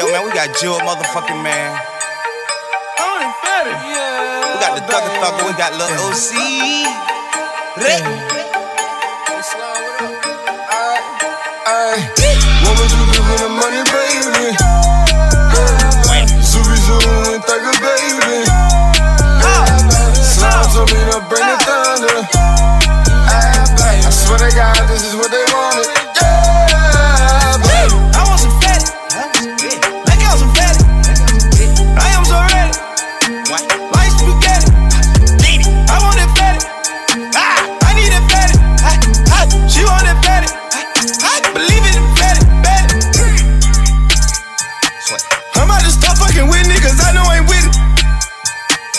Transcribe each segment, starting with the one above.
yo, man, we got Jewel motherfucking man. We got the Thugger Thugger, we got Lil OC. Rick.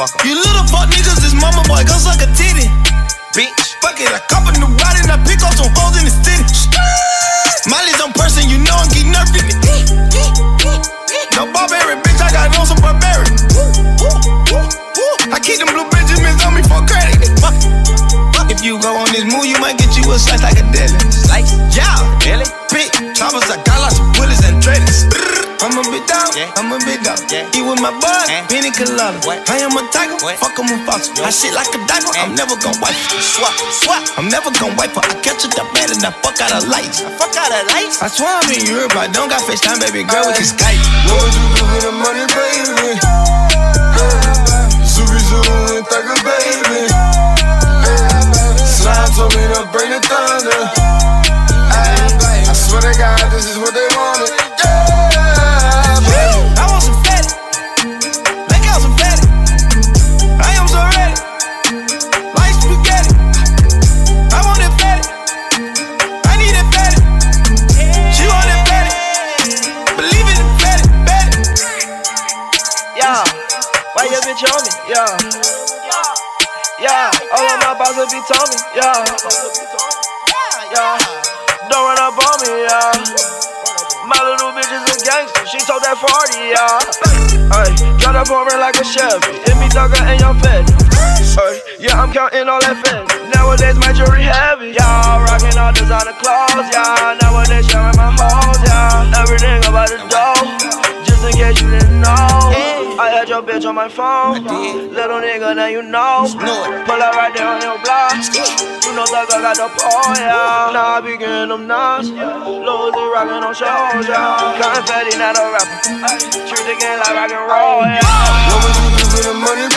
Fuck 'em. You little fuck niggas, this mama boy, go suck a titty. Bitch, fuck it, I cop a new ride and I pick up some hoes in the city. Miley's on person, you know I'm keep nerfing it. No barbarian, bitch, I got on some barbarian. I keep them blue Benjamins on me for credit. If you go on this move, you might get you a slice like a deli. Slice? Yeah, deli. I'm a big dog, Yeah. I'm a big dog. Yeah. Eat with my bud, Eh. Penny colada. What? I am a tiger, What? fuck 'em with fox. I shit like a diaper, I'm Eh. never gon' wipe her. Swap, swap, I'm never gon' wipe her. I catch her the bed and I fuck out her lights. I Fuck out of lights. I swear I'm in Europe, I don't got FaceTime, baby girl, we can Skype. What would you do for the money, baby? Zubi Zoo and Thugger, baby. Slime told me to bring the thunder. Bitch on me? Yeah, yeah, all of my bosses be told me. Yeah, yeah, don't run up on me. Yeah, my little bitch is a gangster. She told that 40. Yeah, hey, drive up on her like a Chevy. Hit me thugger and your fed. Hey, yeah, I'm counting all that fed. Nowadays my jewelry heavy. Yeah, rocking all designer clothes. Yeah, on my phone. Little nigga, now you know. Pull up right there on your block. You know that I got the pole, yeah. Now I be getting them. Lil Uzi rockin' on shows, yeah. Confetti, not a rapper. Treat the game like rock and roll, yeah. What would you do for the money,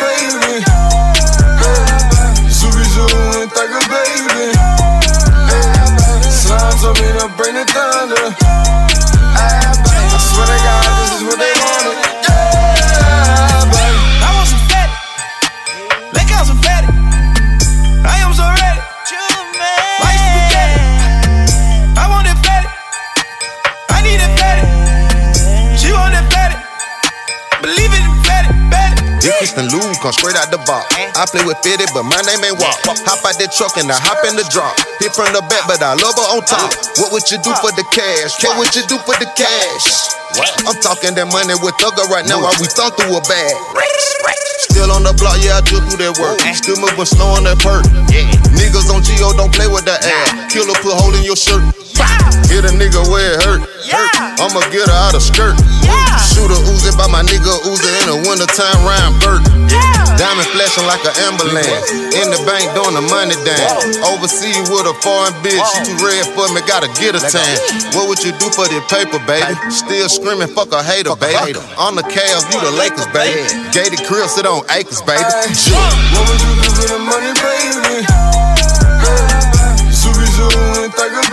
This Kristen Lou come straight out the box. Eh? I play with Fitty, but my name ain't Walk. Hop out that truck and I hop in the drop. Hit from the back, but I love her on top. Oh. What would you do for the cash? What would you do for the cash? I'm talking that money with Thugger right now while we thumb through a bag. Still on the block, yeah, I just do that work. Oh. Still moving slow on that perk. Niggas on Geo don't play with that ass. Killer put hole in your shirt. Hit a nigga where it hurt. hurt. I'ma get her out of skirt. Shoot a Uzi by my nigga Uzi in the wintertime Ryan Burke. Diamond flashing like an ambulance. In the bank doing the money dance. Overseas with a foreign bitch. She too red for me, gotta get a tan. What would you do for this paper, baby? Still screaming, fuck a hater, baby. On the Cavs, you the Lakers, baby. Gated crib, sit on acres, baby. Sure. What would you do for the money, baby? Hey, Zubi Zoo and Thugger.